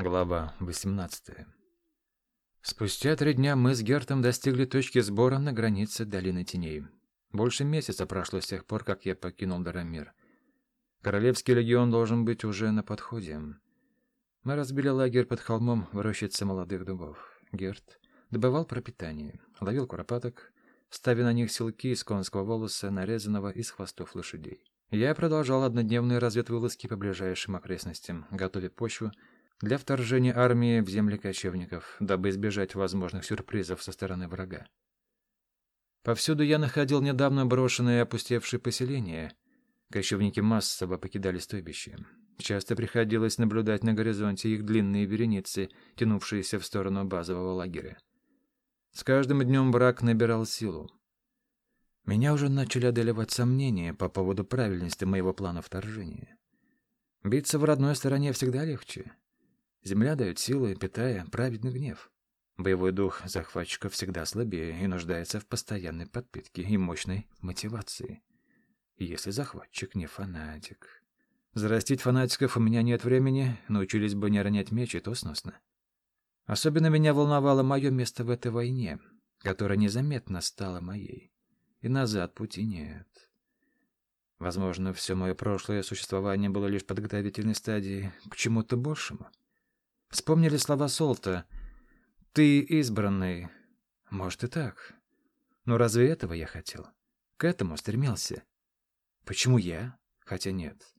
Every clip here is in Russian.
Глава 18. Спустя три дня мы с Гертом достигли точки сбора на границе Долины Теней. Больше месяца прошло с тех пор, как я покинул Дарамир. Королевский легион должен быть уже на подходе. Мы разбили лагерь под холмом в рощице молодых дубов. Герт добывал пропитание, ловил куропаток, ставя на них силки из конского волоса, нарезанного из хвостов лошадей. Я продолжал однодневные разведвылазки по ближайшим окрестностям, готовя почву для вторжения армии в земли кочевников, дабы избежать возможных сюрпризов со стороны врага. Повсюду я находил недавно брошенные и опустевшие поселения. Кочевники массово покидали стойбище. Часто приходилось наблюдать на горизонте их длинные вереницы, тянувшиеся в сторону базового лагеря. С каждым днем брак набирал силу. Меня уже начали одолевать сомнения по поводу правильности моего плана вторжения. Биться в родной стороне всегда легче. Земля дает силы, питая праведный гнев. Боевой дух захватчика всегда слабее и нуждается в постоянной подпитке и мощной мотивации. Если захватчик не фанатик. Зарастить фанатиков у меня нет времени, научились бы не ронять меч, и то сносно. Особенно меня волновало мое место в этой войне, которая незаметно стала моей. И назад пути нет. Возможно, все мое прошлое существование было лишь подготовительной стадией к чему-то большему. Вспомнили слова Солта. «Ты избранный». Может и так. Но разве этого я хотел? К этому стремился. Почему я? Хотя нет.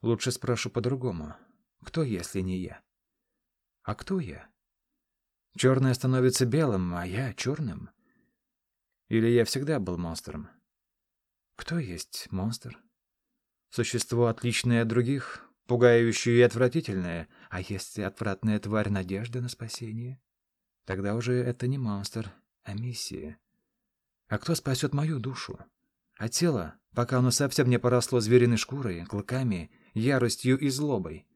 Лучше спрошу по-другому. Кто, если не я? А кто я? Черное становится белым, а я черным? Или я всегда был монстром? Кто есть монстр? Существо, отличное от других, пугающее и отвратительное, а если отвратная тварь надежда на спасение? Тогда уже это не монстр, а миссия. А кто спасет мою душу? А тело, пока оно совсем не поросло звериной шкурой, клыками, яростью и злобой?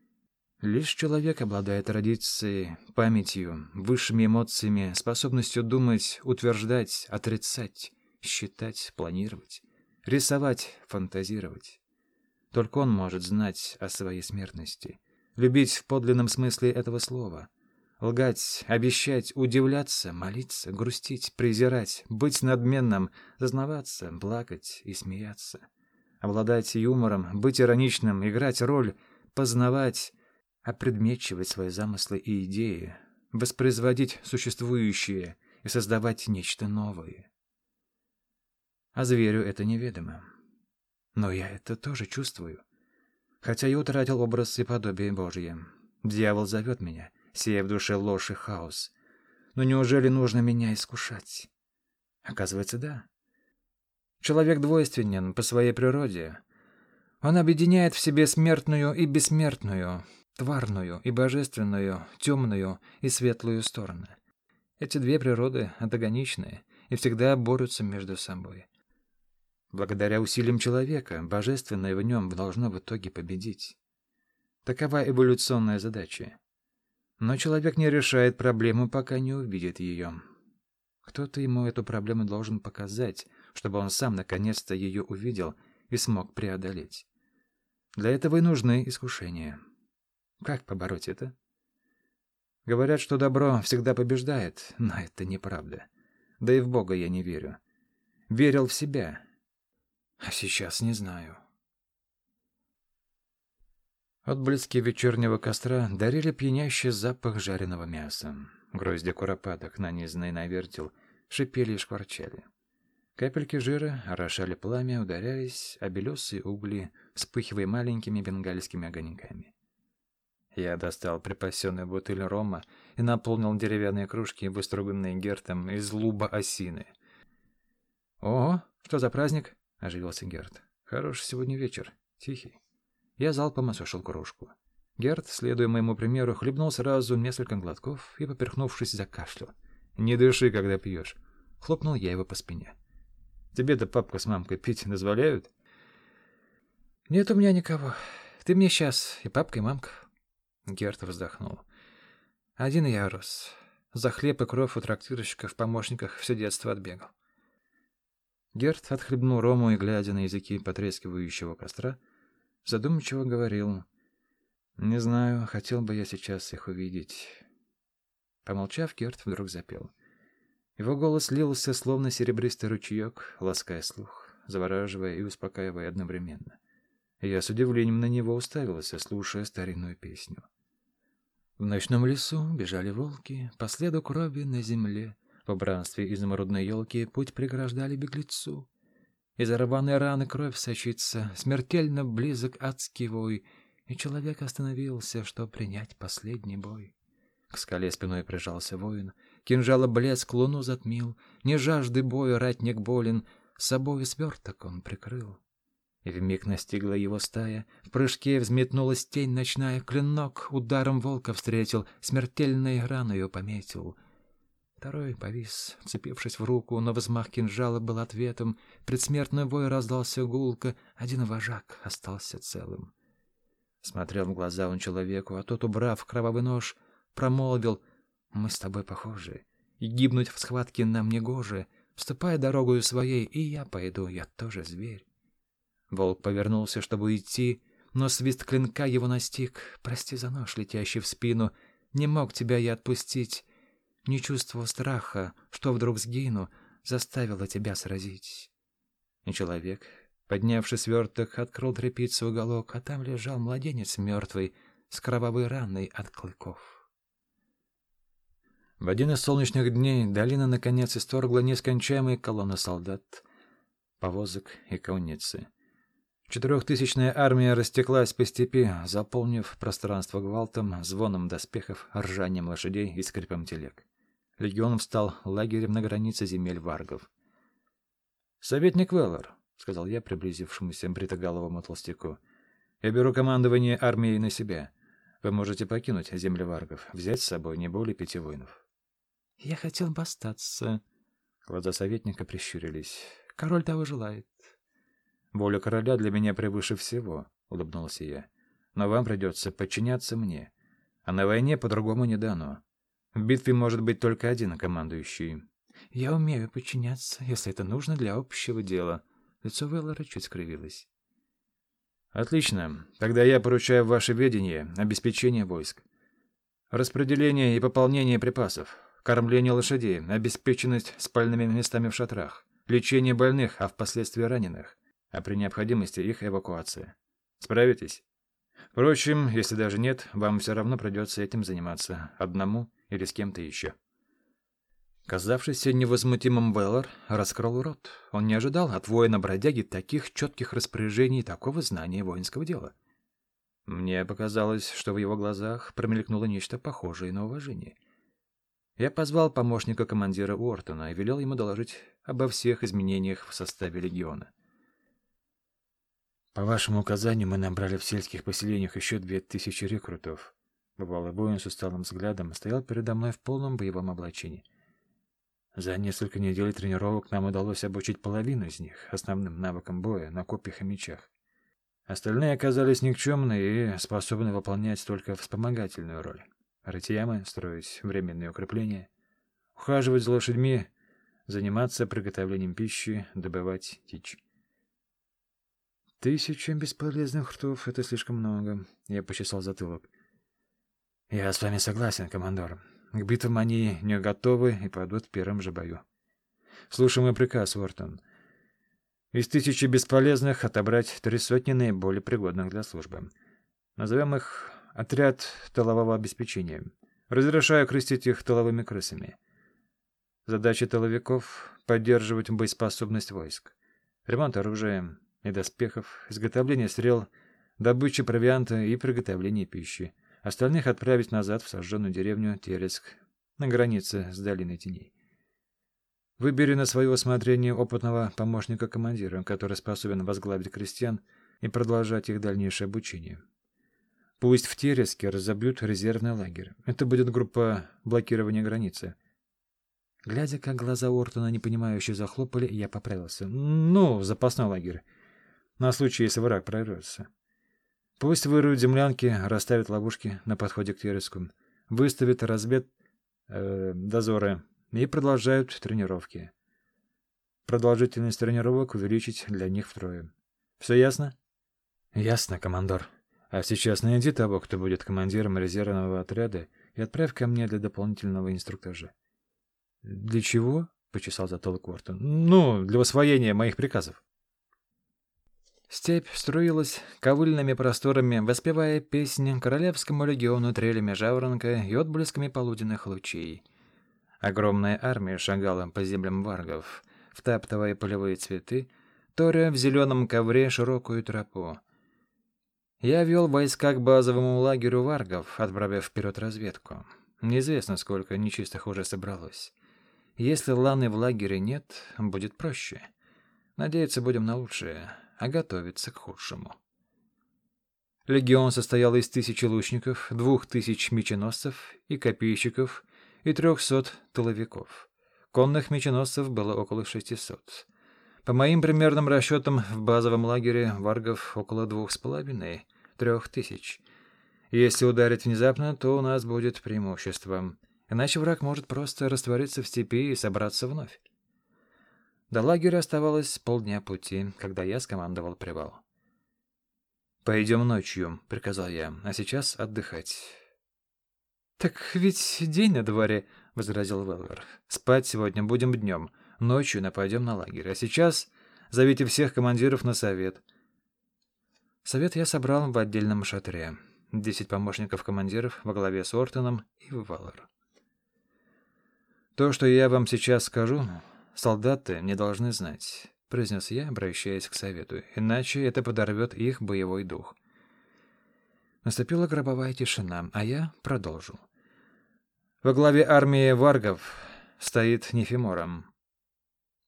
Лишь человек обладает традицией, памятью, высшими эмоциями, способностью думать, утверждать, отрицать, считать, планировать, рисовать, фантазировать. Только он может знать о своей смертности, любить в подлинном смысле этого слова, лгать, обещать, удивляться, молиться, грустить, презирать, быть надменным, зазнаваться, плакать и смеяться, обладать юмором, быть ироничным, играть роль, познавать, опредмечивать свои замыслы и идеи, воспроизводить существующее и создавать нечто новое. А зверю это неведомо. Но я это тоже чувствую. Хотя и утратил образ и подобие Божье. Дьявол зовет меня, сея в душе ложь и хаос. Но неужели нужно меня искушать? Оказывается, да. Человек двойственен по своей природе. Он объединяет в себе смертную и бессмертную, тварную и божественную, темную и светлую стороны. Эти две природы антагоничны и всегда борются между собой. Благодаря усилиям человека, божественное в нем должно в итоге победить. Такова эволюционная задача. Но человек не решает проблему, пока не увидит ее. Кто-то ему эту проблему должен показать, чтобы он сам наконец-то ее увидел и смог преодолеть. Для этого и нужны искушения. Как побороть это? Говорят, что добро всегда побеждает, но это неправда. Да и в Бога я не верю. Верил в себя, а сейчас не знаю. Отблески вечернего костра дарили пьянящий запах жареного мяса. Грозди куропаток, нанизанные на вертел, шипели и шкварчали. Капельки жира орошали пламя, ударяясь о белесые угли, вспыхивая маленькими бенгальскими огоньками. Я достал припасенную бутыль рома и наполнил деревянные кружки, выструганные гертом из луба осины. «О, что за праздник?» — оживился Герт. «Хороший сегодня вечер. Тихий». Я залпом осушил кружку. Герт, следуя моему примеру, хлебнул сразу несколько глотков и, поперхнувшись, закашлял. «Не дыши, когда пьешь». Хлопнул я его по спине. «Тебе-то папка с мамкой пить дозволяют?» «Нет у меня никого. Ты мне сейчас и папка, и мамка». Герт вздохнул. «Один я рос. За хлеб и кровь у трактирщиков, помощниках все детство отбегал. Герт отхлебнул рому и, глядя на языки потрескивающего костра, задумчиво говорил. Не знаю, хотел бы я сейчас их увидеть. Помолчав, Герт вдруг запел. Его голос лился, словно серебристый ручеек, лаская слух, завораживая и успокаивая одновременно. Я с удивлением на него уставился, слушая старинную песню. В ночном лесу бежали волки, по следу крови на земле. В убранстве изумрудной елки путь преграждали беглецу. Из рваной раны кровь сочится, смертельно близок адский вой, и человек остановился, чтобы принять последний бой. К скале спиной прижался воин, кинжала блеск луну затмил, не жажды боя ратник болен, собой сверток он прикрыл. И вмиг настигла его стая, в прыжке взметнулась тень ночная, клинок ударом волка встретил, смертельной раною пометил. Второй повис, вцепившись в руку, но взмах кинжала был ответом, предсмертный бой раздался гулко, один вожак остался целым. Смотрел в глаза он человеку, а тот, убрав кровавый нож, промолвил «Мы с тобой похожи, и гибнуть в схватке нам не гоже, вступай дорогою своей, и я пойду, я тоже зверь». Волк повернулся, чтобы уйти, но свист клинка его настиг. Прости за нож, летящий в спину. Не мог тебя я отпустить. Не чувствовал страха, что вдруг сгину, заставило тебя сразить. И человек, поднявший сверток, открыл тряпицу уголок, а там лежал младенец мертвый, с кровавой раной от клыков. В один из солнечных дней долина наконец исторгла нескончаемые колонны солдат, повозок и конницы. Четырехтысячная армия растеклась по степи, заполнив пространство гвалтом, звоном доспехов, ржанием лошадей и скрипом телег. Легион встал лагерем на границе земель варгов. «Советник Веллар», — сказал я приблизившемуся бритоголовому толстяку, — «я беру командование армией на себя. Вы можете покинуть земли варгов, взять с собой не более пяти воинов». «Я хотел бы остаться». Глаза советника прищурились. «Король того желает». «Воля короля для меня превыше всего», — улыбнулся я. «Но вам придется подчиняться мне. А на войне по-другому не дано. В битве может быть только один командующий». «Я умею подчиняться, если это нужно для общего дела». Лицо Веллора чуть скривилось. «Отлично. Тогда я поручаю в ваше ведение обеспечение войск. Распределение и пополнение припасов, кормление лошадей, обеспеченность спальными местами в шатрах, лечение больных, а впоследствии раненых, а при необходимости их эвакуация. Справитесь? Впрочем, если даже нет, вам все равно придется этим заниматься, одному или с кем-то еще. Казавшийся невозмутимым Веллар раскрыл рот. Он не ожидал от воина-бродяги таких четких распоряжений и такого знания воинского дела. Мне показалось, что в его глазах промелькнуло нечто похожее на уважение. Я позвал помощника командира Уортона и велел ему доложить обо всех изменениях в составе легиона. По вашему указанию мы набрали в сельских поселениях еще две тысячи рекрутов. Бывалый воин с усталым взглядом стоял передо мной в полном боевом облачении. За несколько недель тренировок нам удалось обучить половину из них основным навыкам боя на копьях и мечах. Остальные оказались никчемны и способны выполнять только вспомогательную роль. Рыть ямы, строить временные укрепления, ухаживать за лошадьми, заниматься приготовлением пищи, добывать дичь. Тысяча бесполезных ртов — это слишком много. Я почесал затылок. Я с вами согласен, командор. К битвам они не готовы и пойдут в первом же бою. Слушаем мой приказ, Уортон. Из тысячи бесполезных отобрать три сотни наиболее пригодных для службы. Назовем их отряд тылового обеспечения. Разрешаю крестить их тыловыми крысами. Задача тыловиков — поддерживать боеспособность войск. Ремонт оружия, и доспехов, изготовление стрел, добычи провианта и приготовление пищи. Остальных отправить назад в сожженную деревню Тереск, на границе с долиной теней. Выбери на свое усмотрение опытного помощника командира, который способен возглавить крестьян и продолжать их дальнейшее обучение. Пусть в Тереске разобьют резервный лагерь. Это будет группа блокирования границы. Глядя, как глаза Ортона непонимающе захлопали, я поправился. Ну, запасной лагерь на случай, если враг прорвется. Пусть выруют землянки, расставят ловушки на подходе к Тереску, выставят развед э, дозоры и продолжают тренировки. Продолжительность тренировок увеличить для них втрое. Все ясно? Ясно, командор. А сейчас найди того, кто будет командиром резервного отряда, и отправь ко мне для дополнительного инструктажа. — Для чего? — почесал затылок Уортон. — Ну, для усвоения моих приказов. Степь струилась ковыльными просторами, воспевая песни королевскому легиону трелями жаворонка и отблесками полуденных лучей. Огромная армия шагала по землям варгов, втаптывая полевые цветы, торя в зеленом ковре широкую тропу. Я вел войска к базовому лагерю варгов, отправив вперед разведку. Неизвестно, сколько нечистых уже собралось. Если ланы в лагере нет, будет проще. Надеяться будем на лучшее а готовиться к худшему. Легион состоял из тысячи лучников, двух тысяч меченосцев и копейщиков и трехсот тыловиков. Конных меченосцев было около шестисот. По моим примерным расчетам, в базовом лагере варгов около двух с половиной, трех тысяч. Если ударить внезапно, то у нас будет преимущество. Иначе враг может просто раствориться в степи и собраться вновь. До лагеря оставалось полдня пути, когда я скомандовал привал. «Пойдем ночью», — приказал я, — «а сейчас отдыхать». «Так ведь день на дворе», — возразил Велвер. «Спать сегодня будем днем, ночью нападем на лагерь, а сейчас зовите всех командиров на совет». Совет я собрал в отдельном шатре. Десять помощников командиров во главе с Ортоном и Велвер. То, что я вам сейчас скажу, солдаты не должны знать», — произнес я, обращаясь к совету, «иначе это подорвет их боевой дух». Наступила гробовая тишина, а я продолжил. Во главе армии варгов стоит Нефимором.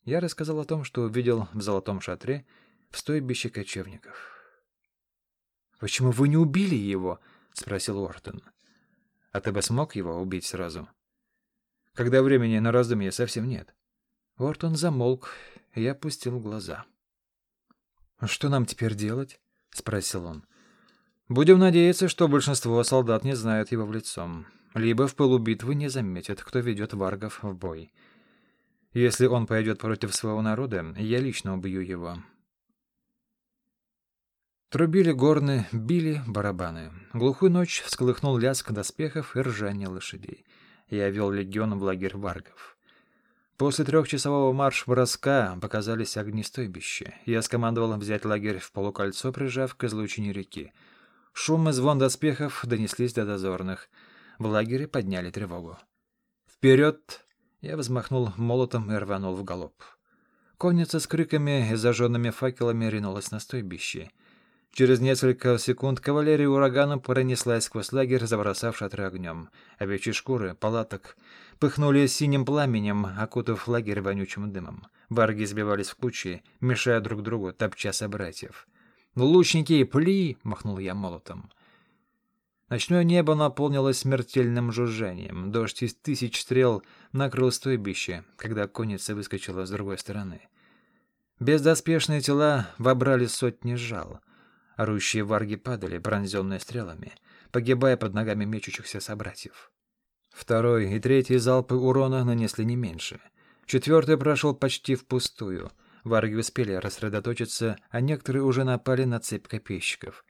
Я рассказал о том, что увидел в золотом шатре в стойбище кочевников. «Почему вы не убили его?» — спросил Уортон. «А ты бы смог его убить сразу?» «Когда времени на раздумье совсем нет». Ортон замолк и опустил глаза. «Что нам теперь делать?» — спросил он. «Будем надеяться, что большинство солдат не знают его в лицом, либо в пылу не заметят, кто ведет варгов в бой. Если он пойдет против своего народа, я лично убью его». Трубили горны, били барабаны. Глухую ночь всколыхнул лязг доспехов и ржание лошадей. Я вел легион в лагерь варгов. После трехчасового марш-броска показались огни стойбища. Я скомандовал взять лагерь в полукольцо, прижав к излучине реки. Шум и звон доспехов донеслись до дозорных. В лагере подняли тревогу. «Вперед!» Я взмахнул молотом и рванул в галоп. Конница с криками и зажженными факелами ринулась на стойбище. Через несколько секунд кавалерия урагана пронеслась сквозь лагерь, забросав шатры огнем. Овечьи шкуры, палаток пыхнули синим пламенем, окутав лагерь вонючим дымом. Варги сбивались в кучи, мешая друг другу, топча собратьев. «Лучники, пли!» — махнул я молотом. Ночное небо наполнилось смертельным жужжанием. Дождь из тысяч стрел накрыл стойбище, когда конница выскочила с другой стороны. Бездоспешные тела вобрали сотни жал. Орущие варги падали, пронзенные стрелами, погибая под ногами мечущихся собратьев. Второй и третий залпы урона нанесли не меньше. Четвертый прошел почти впустую. Варги успели рассредоточиться, а некоторые уже напали на цепь копейщиков.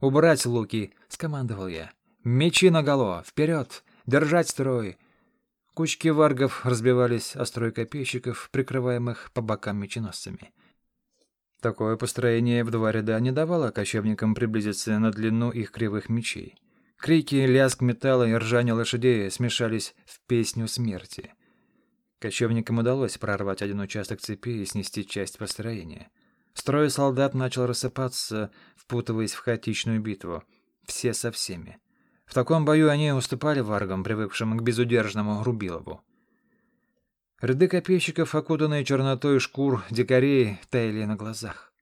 «Убрать луки!» — скомандовал я. «Мечи наголо! Вперед! Держать строй!» Кучки варгов разбивались о строй копейщиков, прикрываемых по бокам меченосцами. Такое построение в два ряда не давало кочевникам приблизиться на длину их кривых мечей. Крики, лязг металла и ржание лошадей смешались в песню смерти. Кочевникам удалось прорвать один участок цепи и снести часть построения. Строй солдат начал рассыпаться, впутываясь в хаотичную битву. Все со всеми. В таком бою они уступали варгам, привыкшим к безудержному Рубилову. Ряды копейщиков, окутанные чернотой шкур дикарей, таяли на глазах.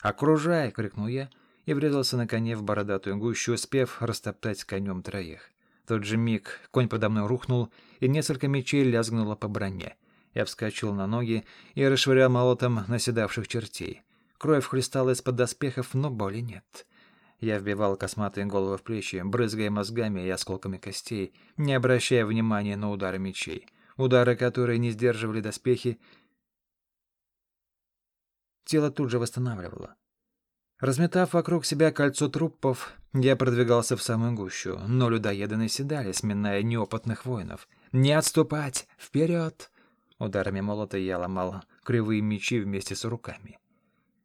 «Окружай!» — крикнул я — и врезался на коне в бородатую гущу, успев растоптать конем троих. В тот же миг конь подо мной рухнул, и несколько мечей лязгнуло по броне. Я вскочил на ноги и расшвырял молотом наседавших чертей. Кровь хлестала из-под доспехов, но боли нет. Я вбивал косматые головы в плечи, брызгая мозгами и осколками костей, не обращая внимания на удары мечей. Удары, которые не сдерживали доспехи, тело тут же восстанавливало. Разметав вокруг себя кольцо трупов, Я продвигался в самую гущу, но людоеды наседали, сминая неопытных воинов. «Не отступать! Вперед!» Ударами молота я ломал кривые мечи вместе с руками.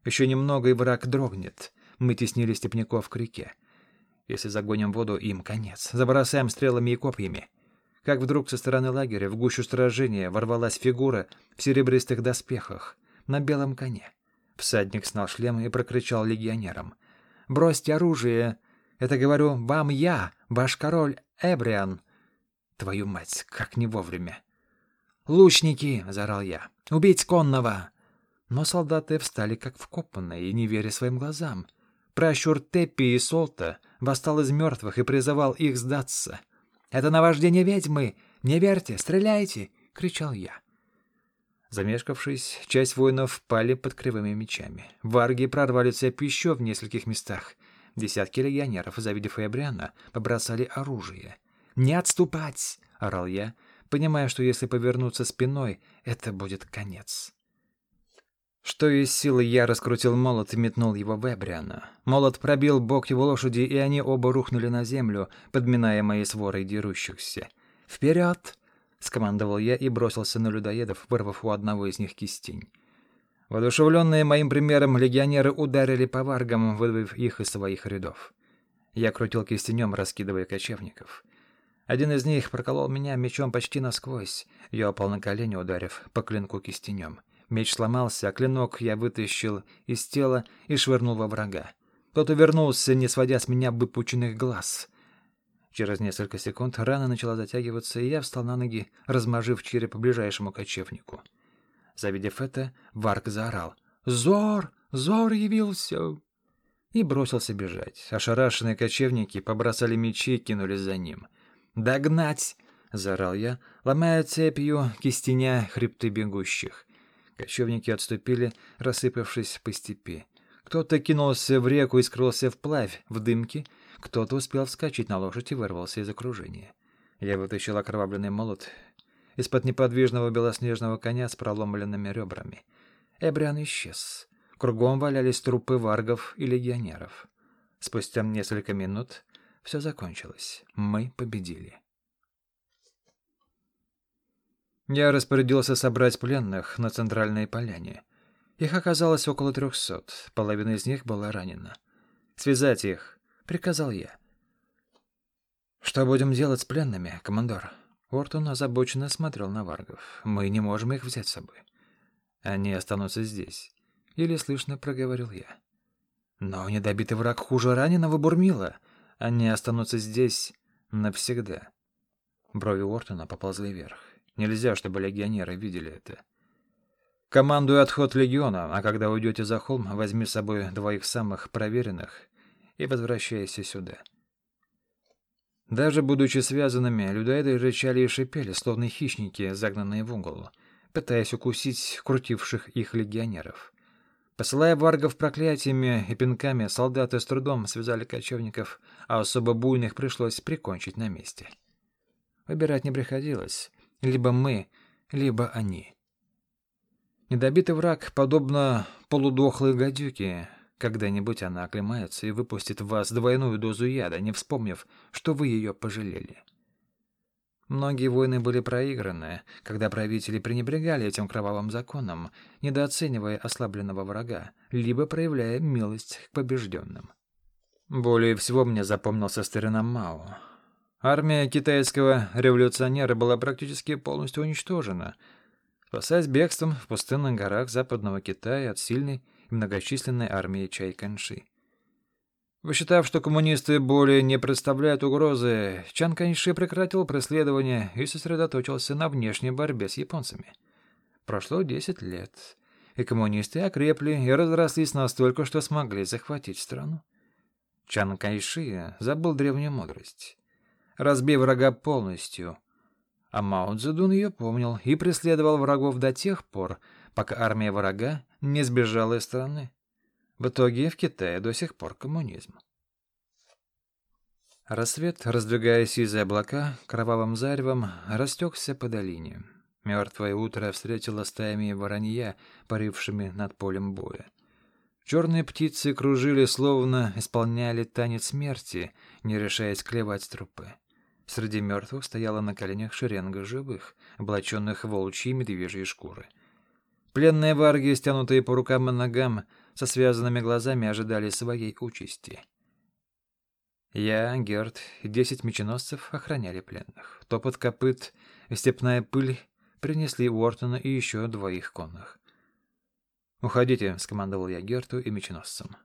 Еще немного, и враг дрогнет. Мы теснили степняков к реке. Если загоним воду, им конец. Забросаем стрелами и копьями. Как вдруг со стороны лагеря в гущу сражения ворвалась фигура в серебристых доспехах на белом коне. Всадник снял шлем и прокричал легионерам. «Бросьте оружие! Это, говорю, вам я, ваш король Эбриан!» Твою мать, как не вовремя! «Лучники!» — заорал я. «Убить конного!» Но солдаты встали как вкопанные, не веря своим глазам. Пращур Теппи и Солта восстал из мертвых и призывал их сдаться. «Это наваждение ведьмы! Не верьте! Стреляйте!» — кричал я. Замешкавшись, часть воинов пали под кривыми мечами. Варги прорвали цепь еще в нескольких местах. Десятки легионеров, завидев Эбриана, побросали оружие. «Не отступать!» — орал я, понимая, что если повернуться спиной, это будет конец. Что из силы я раскрутил молот и метнул его в Эбриана. Молот пробил бок его лошади, и они оба рухнули на землю, подминая мои своры дерущихся. «Вперед!» — скомандовал я и бросился на людоедов, вырвав у одного из них кистень. Воодушевленные моим примером, легионеры ударили по варгам, выдавив их из своих рядов. Я крутил кистенем, раскидывая кочевников. Один из них проколол меня мечом почти насквозь. Я упал на колени, ударив по клинку кистенем. Меч сломался, а клинок я вытащил из тела и швырнул во врага. Тот увернулся, не сводя с меня выпученных глаз. Через несколько секунд рана начала затягиваться, и я встал на ноги, размажив череп ближайшему кочевнику. Завидев это, Варк заорал. «Зор! Зор явился!» И бросился бежать. Ошарашенные кочевники побросали мечи и кинулись за ним. «Догнать!» — заорал я, ломая цепью кистеня хребты бегущих. Кочевники отступили, рассыпавшись по степи. Кто-то кинулся в реку и скрылся вплавь, в дымке, кто-то успел вскочить на лошадь и вырвался из окружения. Я вытащил окровавленный молот из-под неподвижного белоснежного коня с проломленными ребрами. Эбриан исчез. Кругом валялись трупы варгов и легионеров. Спустя несколько минут все закончилось. Мы победили. Я распорядился собрать пленных на центральной поляне. Их оказалось около трехсот, половина из них была ранена. «Связать их», — приказал я. «Что будем делать с пленными, командор?» Ортон озабоченно смотрел на варгов. «Мы не можем их взять с собой. Они останутся здесь», — еле слышно проговорил я. «Но недобитый враг хуже раненого Бурмила. Они останутся здесь навсегда». Брови Ортона поползли вверх. Нельзя, чтобы легионеры видели это. Командуй отход легиона, а когда уйдете за холм, возьми с собой двоих самых проверенных и возвращайся сюда. Даже будучи связанными, людоеды рычали и шипели, словно хищники, загнанные в угол, пытаясь укусить крутивших их легионеров. Посылая варгов проклятиями и пинками, солдаты с трудом связали кочевников, а особо буйных пришлось прикончить на месте. Выбирать не приходилось. Либо мы, либо они. Недобитый враг, подобно полудохлой гадюке, когда-нибудь она оклемается и выпустит в вас двойную дозу яда, не вспомнив, что вы ее пожалели. Многие войны были проиграны, когда правители пренебрегали этим кровавым законом, недооценивая ослабленного врага, либо проявляя милость к побежденным. Более всего мне запомнился старина Мао. Армия китайского революционера была практически полностью уничтожена, спасаясь бегством в пустынных горах западного Китая от сильной и многочисленной армии Чай Каньши. Посчитав, что коммунисты более не представляют угрозы, Чан Каньши прекратил преследование и сосредоточился на внешней борьбе с японцами. Прошло 10 лет, и коммунисты окрепли и разрослись настолько, что смогли захватить страну. Чан Кайши забыл древнюю мудрость разбей врага полностью. А Мао Цзэдун ее помнил и преследовал врагов до тех пор, пока армия врага не сбежала из страны. В итоге в Китае до сих пор коммунизм. Рассвет, раздвигаясь из облака, кровавым заревом растекся по долине. Мертвое утро встретило стаями воронья, парившими над полем боя. Черные птицы кружили, словно исполняли танец смерти, не решаясь клевать трупы. Среди мертвых стояла на коленях шеренга живых, облаченных волчьи и медвежьи шкуры. Пленные варги, стянутые по рукам и ногам, со связанными глазами ожидали своей участи. Я, Герд и десять меченосцев охраняли пленных. Топот копыт и степная пыль принесли Уортона и еще двоих конных. «Уходите», — скомандовал я Герту и меченосцам.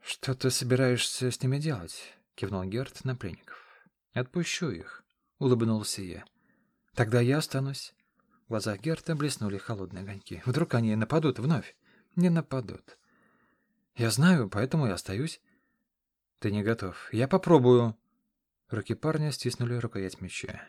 «Что ты собираешься с ними делать?» — кивнул Герт на пленников. «Отпущу их», — улыбнулся я. «Тогда я останусь». В глазах Герта блеснули холодные огоньки. «Вдруг они нападут вновь?» «Не нападут». «Я знаю, поэтому и остаюсь». «Ты не готов. Я попробую». Руки парня стиснули рукоять меча.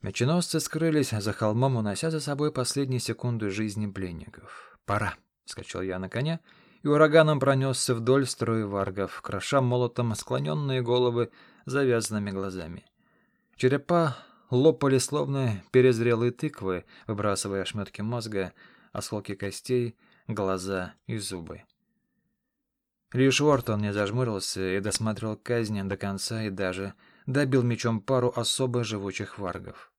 Меченосцы скрылись за холмом, унося за собой последние секунды жизни пленников. «Пора!» — скачал я на коня, и ураганом пронесся вдоль строя варгов, кроша молотом склоненные головы завязанными глазами. Черепа лопали словно перезрелые тыквы, выбрасывая ошметки мозга, осколки костей, глаза и зубы. Лишь Уортон не зажмурился и досмотрел казнь до конца и даже добил мечом пару особо живучих варгов.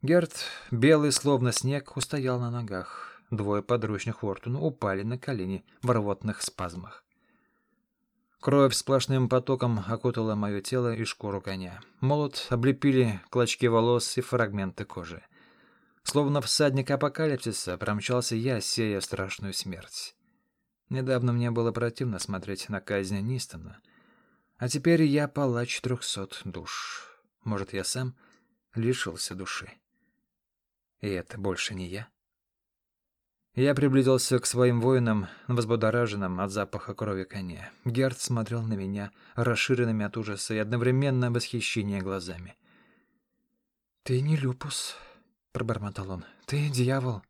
Герт, белый словно снег, устоял на ногах. Двое подручных Уортона упали на колени в рвотных спазмах. Кровь сплошным потоком окутала мое тело и шкуру коня. Молот облепили клочки волос и фрагменты кожи. Словно всадник апокалипсиса промчался я, сея страшную смерть. Недавно мне было противно смотреть на казнь Нистона. А теперь я палач трехсот душ. Может, я сам лишился души. И это больше не я. Я приблизился к своим воинам, возбудораженным от запаха крови коня. Герд смотрел на меня расширенными от ужаса и одновременно восхищения глазами. «Ты не люпус», — пробормотал он. «Ты дьявол».